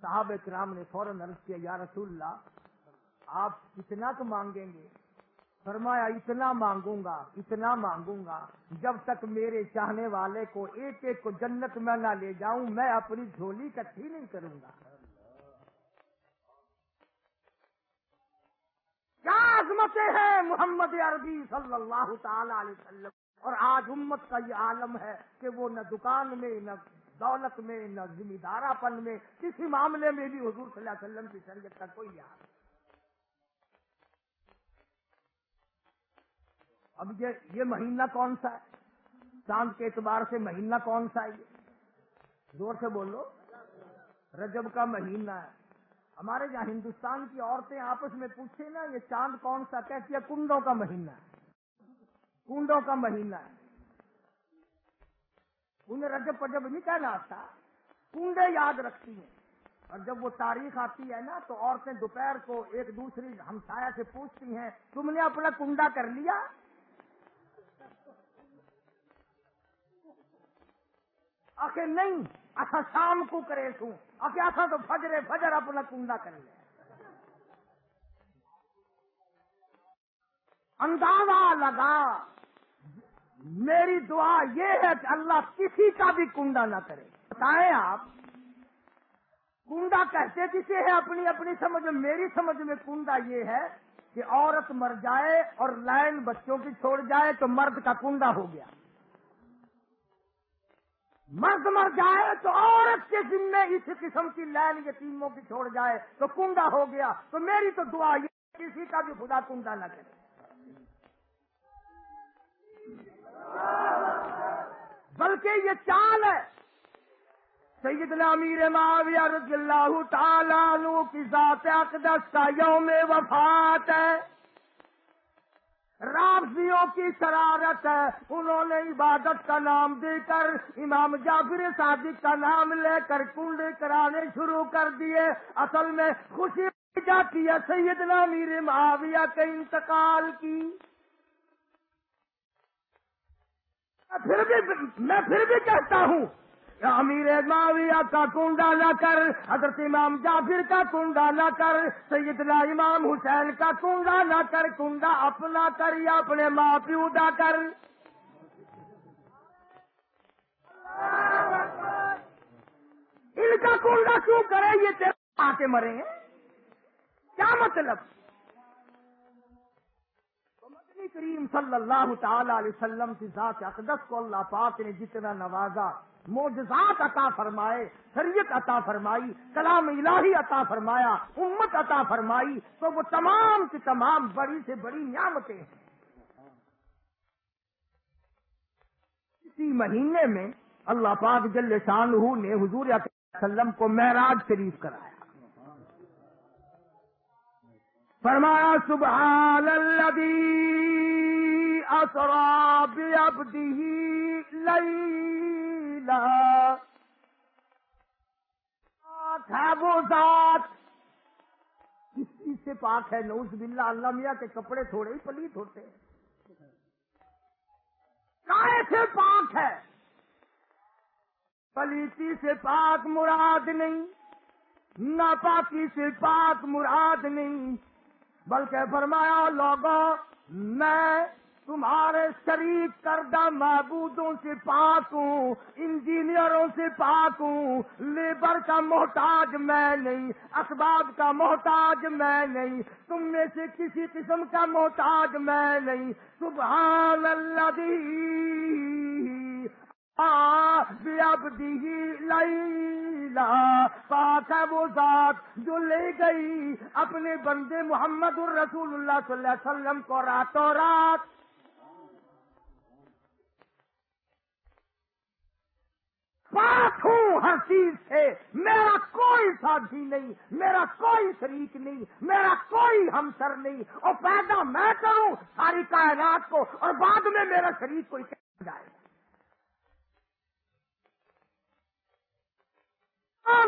صاحب کرام نے فوراً عرض کیا، یا رسول اللہ، آپ کتنا تو مانگیں گے۔ فرمایا، اتنا مانگوں گا، اتنا مانگوں گا۔ جب تک میرے چاہنے والے کو ایک ایک کو جنت میں نہ لے جاؤں، میں اپنی جھولی کٹھی نہیں کروں گا۔ کیا عظمتیں ہیں محمد عربی صلی اللہ تعالی علیہ وسلم۔ اور آج امت کا یہ عالم ہے کہ وہ نہ دکان میں، نہ دولت میں، نہ ذمہ دارا پن میں، کسی معاملے میں بھی حضور صلی اللہ علیہ وسلم کی شریعت کا کوئی یاد اب یہ یہ مہینہ کون سا ہے؟ چاند کے اعتبار سے مہینہ کون سا ہے یہ؟ زور سے بولو۔ رجب کا مہینہ ہے۔ ہمارے جہاں ہندوستان کی عورتیں آپس میں پوچھے نا، یہ چاند کون سا؟ کہتی ہے کنڈوں کا مہینہ ہے۔ کنڈوں کا مہینہ ہے۔ انہیں رجب پجب نہیں کہنا آتا۔ کنڈے یاد رکھتی ہیں۔ اور جب وہ تاریخ آتی ہے نا، تو عورتیں دوپہر کو ایک دوسری ہمسایا سے پوچھتی ہیں، تم نے اپنا کنڈا کر لیا؟ آخر نہیں اچھا شام کو کرے سو آخر آخر تو فجرے فجر اپنا کنڈا کر لیا۔ اندازہ لگا۔ میری دعا یہ ہے کہ اللہ کسی کا بھی کنڈا نہ کرے۔ بتائیں آپ، کنڈا کہتے کسے ہے اپنی اپنی سمجھ میں؟ میری سمجھ میں کنڈا یہ ہے کہ عورت مر جائے اور لائن بچوں کی چھوڑ جائے تو مرد کا کنڈا ہو گیا۔ مرد مر جائے تو عورت کے ذمے اس قسم کی لائن یتیموں کی چھوڑ جائے تو کنڈا ہو گیا۔ تو میری تو دعا یہ کسی کا بھی خدا کنڈا نہ کرے۔ بلکہ یہ چال ہے۔ سیدنا امیر معاویہ رضی اللہ تعالیٰ عنہ کی ذات اقدس کا یوم وفات ہے۔ رابضیوں کی شرارت ہے۔ انہوں نے عبادت کا نام دے کر امام جعفر صادق کا نام لے کر کنڈے کرانے شروع کر دیے۔ اصل میں خوشی جاتی ہے سیدنا امیر معاویہ کے انتقال کی۔ پھر بھی میں پھر بھی کہتا ہوں امیر معاویہ کا کنڈا نہ کر، حضرت امام جعفر کا کنڈا نہ کر، سیدنا امام حسین کا کنڈا نہ کر کنڈا اپنا کر یا اپنے ماں پیو دا کر۔ ان کا کنڈا کیوں کرے یہ تیرے آ کے مریں گے کیا مطلب؟ کریم صلی اللہ تعالی علیہ وسلم کی ذات اقدس کو اللہ پاک نے جتنا نوازا موجزات عطا فرمائے، شریعت عطا فرمائی، کلام الہی عطا فرمایا، امت عطا فرمائی، تو وہ تمام کی تمام بڑی سے بڑی نعمتیں ہیں۔ اسی مہینے میں اللہ پاک جل شان نے حضور وسلم کو معراج شریف کرایا۔ فرمایا، سبحان الذي اسرا بعبده ليلا. ہے وہ ذات. کس چیز سے پاک ہے نوز باللہ، اللہ میاں کے کپڑے تھوڑے ہی پلیت ہوتے ہیں۔ کائے سے پاک ہے؟ پلیتی سے پاک مراد نہیں، ناپاکی سے پاک مراد نہیں، بلکہ فرمایا لوگوں میں تمہارے شریک کردہ معبودوں سے پاک ہوں، انجینئروں سے پاک ہوں۔ لیبر کا محتاج میں نہیں اسباب کا محتاج میں نہیں، تم میں سے کسی قسم کا محتاج میں نہیں۔ سبحان اللہ دی اب لیلا، پاک ہے وہ ذات جو لے گئی اپنے بندے محمد الرسول اللہ صلی اللہ علیہ وسلم کو راتوں رات۔ پاک ہوں ہر چیز سے۔ میرا کوئی ساتھی نہیں، میرا کوئی شریک نہیں، میرا کوئی ہمسر نہیں۔ اور پیدا میں کروں ساری کائنات کو اور بعد میں میرا شریک کوئی جائے۔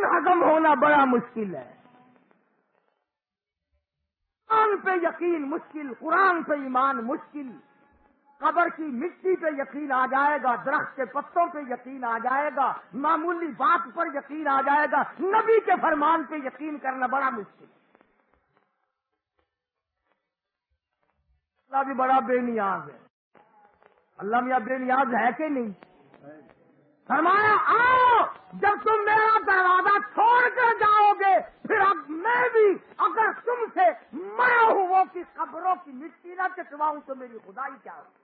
گا قرآن ہونا بڑا مشکل ہے۔ قرآن پہ یقین مشکل، قرآن پہ ایمان مشکل۔ قبر کی مٹی پہ یقین آ جائے گا، درخت کے پتوں پہ یقین آ جائے گا، معمولی بات پر یقین آ جائے گا۔ نبی کے فرمان پہ یقین کرنا بڑا مشکل اللہ بھی بڑا بے نیاز ہے۔ اللہ میاں بے نیاز ہے کہ نہیں؟ فرمایا، آؤ، جب تم میرا دروازہ چھوڑ کر جاؤ گے، پھر اب میں بھی اگر تم سے مرا ہوں کی قبروں کی مٹی نہ چٹواؤں تو میری خدائی کیا ہو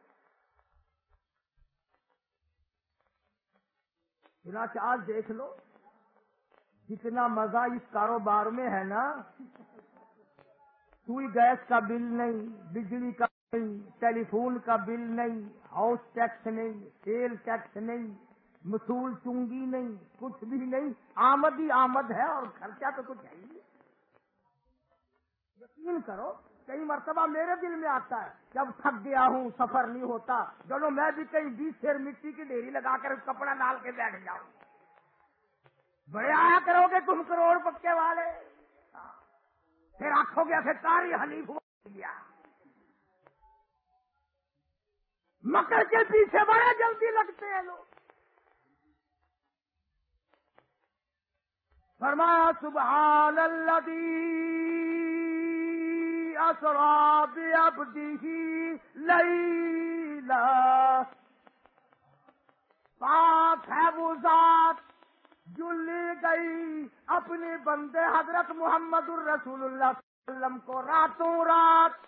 چنانچہ آج دیکھ لو، جتنا مزہ اس کاروبار میں ہے نا سوئی گیس کا بل نہیں، بجلی کا نہیں ٹیلی فون کا بل نہیں، ہاؤس ٹیکس نہیں سیل ٹیکس نہیں مسول چونگی نہیں، کچھ بھی نہیں، آمد ہی آمد ہے اور خرچہ تو کچھ ہے ہی یقین کرو کئی مرتبہ میرے دل میں آتا ہے، جب تھک گیا ہوں، سفر نہیں ہوتا چلو میں بھی کئی بیس شیر مٹی کی ڈیری لگا کر کپڑا ڈال کے بیٹھ جاؤں۔ بڑے آیا کرو گے تم کروڑ پکے والے۔ پھر آنکھوں گے پھر کاری حلیف ہو گیا۔ مکر کے پیچھے بڑے جلدی لگتے ہیں لوگ۔ فرمایا، سبحان اسرا بعبده لیلا پاک ہے وہ ذات جو لے گئی اپنے بندے حضرت محمد الرسول اللہ صلی اللہ علیہ وسلم کو راتوں رات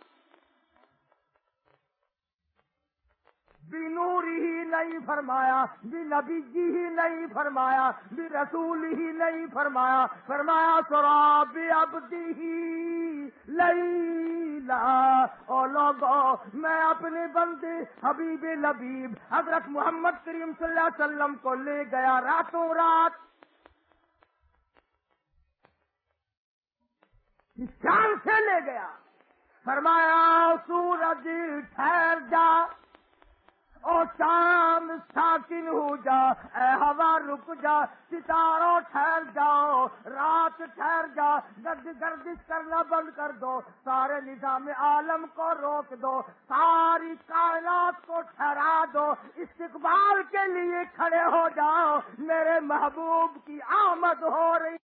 نور ہی نہیں فرمایا بھی نبی جی ہی نہیں فرمایا بھی رسول ہی نہیں فرمایا۔ فرمایا سراب اب ہی لا او لوگو، میں اپنے بندے حبیب لبیب حضرت محمد کریم صلی اللہ علیہ وسلم کو لے گیا راتوں رات۔ جان سے لے گیا۔ فرمایا، سورج ٹھہر جا۔ او چاند ساکن ہو جا، اے ہوا رک جا، ستاروں ٹھہر جاؤ، رات ٹھہر جا گرد گردش کرنا بند کر دو، سارے نظام عالم کو روک دو، ساری کائنات کو ٹھہرا دو، استقبال کے لیے کھڑے ہو جاؤ، میرے محبوب کی آمد ہو رہی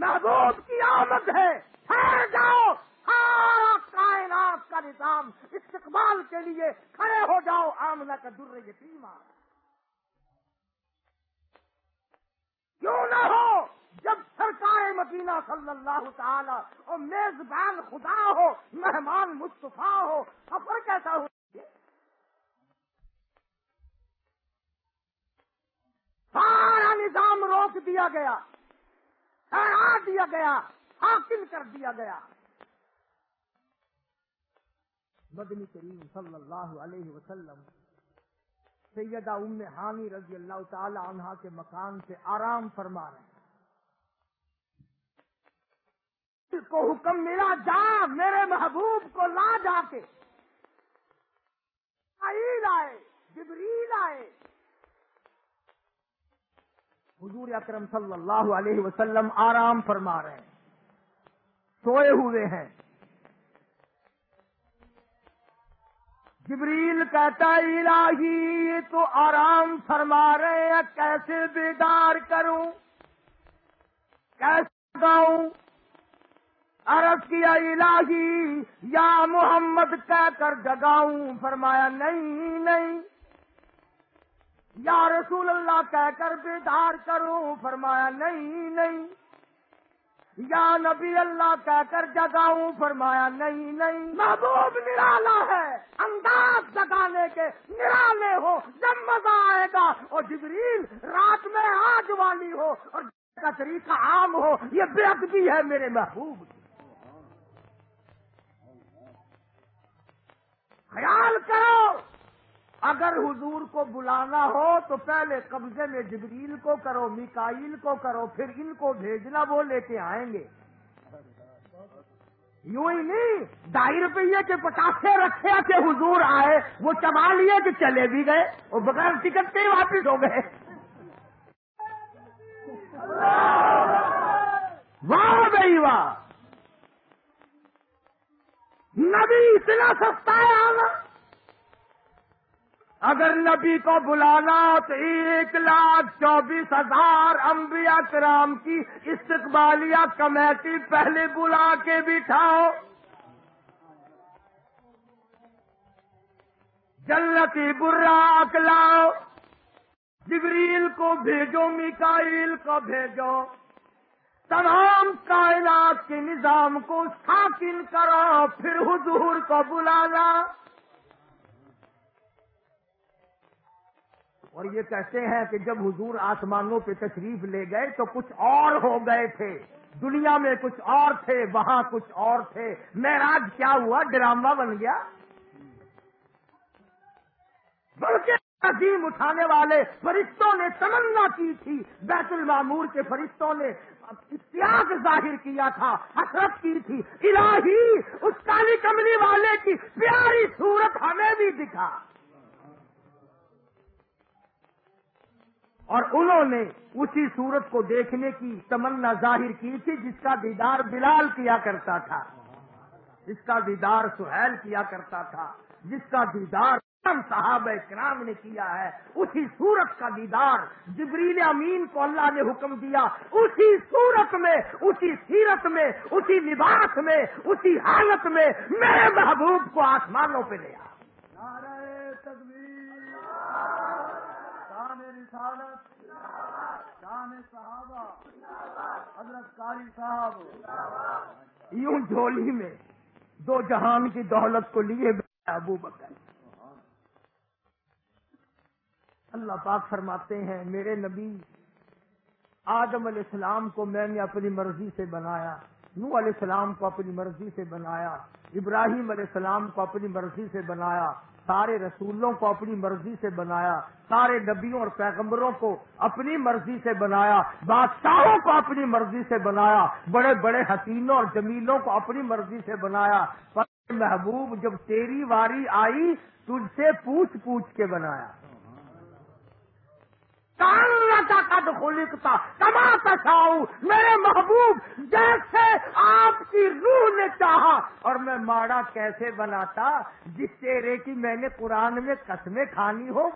محبوب کی آمد ہے۔ ٹھہر جاؤ۔ سارا کائنات کا نظام استقبال کے لیے کھڑے ہو جاؤ۔ آمنا کا در یتیم کیوں نہ ہو؟ جب سرکار مدینہ صلی اللہ تعالی اور میزبان خدا ہو، مہمان مصطفیٰ ہو، سفر کیسا ہو؟ سارا نظام روک دیا گیا۔ ٹھہرا دیا گیا حاصل کر دیا گیا۔ مدنی کریم صلی اللہ علیہ وسلم، سیدہ ام حامی رضی اللہ تعالی عنہ کے مکان سے آرام فرما رہے ہیں۔ کو حکم ملا، جا میرے محبوب کو لا جا کے۔ آئے، جبریل آئے۔ حضور اکرم صلی اللہ علیہ وسلم آرام فرما رہے ہیں، سوئے ہوئے ہیں۔ جبریل کہتا الہی یہ تو آرام فرما رہے ہیں، کیسے بیدار کروں؟ کیسے گاؤں؟ عرض کیا، الہی، یا محمد کہہ کر جگاؤں؟ فرمایا، نہیں نہیں۔ یا رسول اللہ کہہ کر بیدار کروں فرمایا نہیں نہیں۔ یا نبی اللہ کہہ کر جگاؤں، فرمایا نہیں نہیں۔ محبوب نرالا ہے، انداز جگانے کے نرالے ہو، جب مزہ آئے گا۔ اور جبریل رات میں آج والی ہو، اور کا طریقہ عام ہو، یہ بے ادبی ہے میرے محبوب۔ کی خیال کرو۔ اگر حضور کو بلانا ہو تو پہلے قبضے میں جبریل کو کرو، میکائیل کو کرو، پھر ان کو بھیجنا، وہ لے کے آئیں گے۔ یوں ہی نہیں، ڈھائی روپیے کے پٹاخے رکھے کہ حضور آئے، وہ چبا لیے کہ چلے بھی گئے وہ بغیر ٹکٹ کے واپس ہو گئے۔ واہ بھائی واہ۔ نبی اتنا سستا ہے آنا اگر نبی کو بلانا تو ایک لاکھ چوبیس ہزار انبیاء کرام کی استقبالیہ کمیٹی پہلے بلا کے بٹھاؤ۔ جنتی برا اکلاؤ جبریل کو بھیجو، میکائیل کو بھیجو۔ تمام کائنات کے نظام کو ساکن کرو، پھر حضور کو بلانا۔ اور یہ کہتے ہیں کہ جب حضور آسمانوں پہ تشریف لے گئے تو کچھ اور ہو گئے تھے۔ دنیا میں کچھ اور تھے، وہاں کچھ اور تھے۔ معراج کیا ہوا؟ ڈرامہ بن گیا۔ بلکہ عظیم اٹھانے والے فرشتوں نے تمنا کی تھی۔ بیت المامور کے فرشتوں نے اتیاگ ظاہر کیا تھا، حسرت کی تھی۔ الہی، اس کالی کملی والے کی پیاری صورت ہمیں بھی دکھا۔ اور انہوں نے اسی صورت کو دیکھنے کی تمنا ظاہر کی تھی جس کا دیدار بلال کیا کرتا تھا۔ جس کا دیدار سہیل کیا کرتا تھا۔ جس کا دیدار صاحب کرام نے کیا ہے۔ اسی صورت کا دیدار جبریل امین کو اللہ نے حکم دیا۔ اسی صورت میں، اسی سیرت میں، اسی لباس میں، اسی حالت میں میرے محبوب کو آسمانوں پہ لیا حضرت قاری صاحب، یوں جھولی میں دو جہان کی دولت کو لیے ابو بکر۔ اللہ پاک فرماتے ہیں، میرے نبی، آدم علیہ السلام کو میں نے اپنی مرضی سے بنایا نو علیہ السلام کو اپنی مرضی سے بنایا، ابراہیم علیہ السلام کو اپنی مرضی سے بنایا سارے رسولوں کو اپنی مرضی سے بنایا، سارے نبیوں اور پیغمبروں کو اپنی مرضی سے بنایا، بادشاہوں کو اپنی مرضی سے بنایا، بڑے بڑے حسینوں اور جمیلوں کو اپنی مرضی سے بنایا۔ پر محبوب جب تیری واری آئی، تجھ سے پوچھ پوچھ کے بنایا۔ خلکتا کما تشاؤ، میرے محبوب، جیسے آپ کی روح نے چاہا۔ اور میں ماڑا کیسے بناتا؟ جس چہرے کی میں نے قرآن میں قسمیں کھانی ہو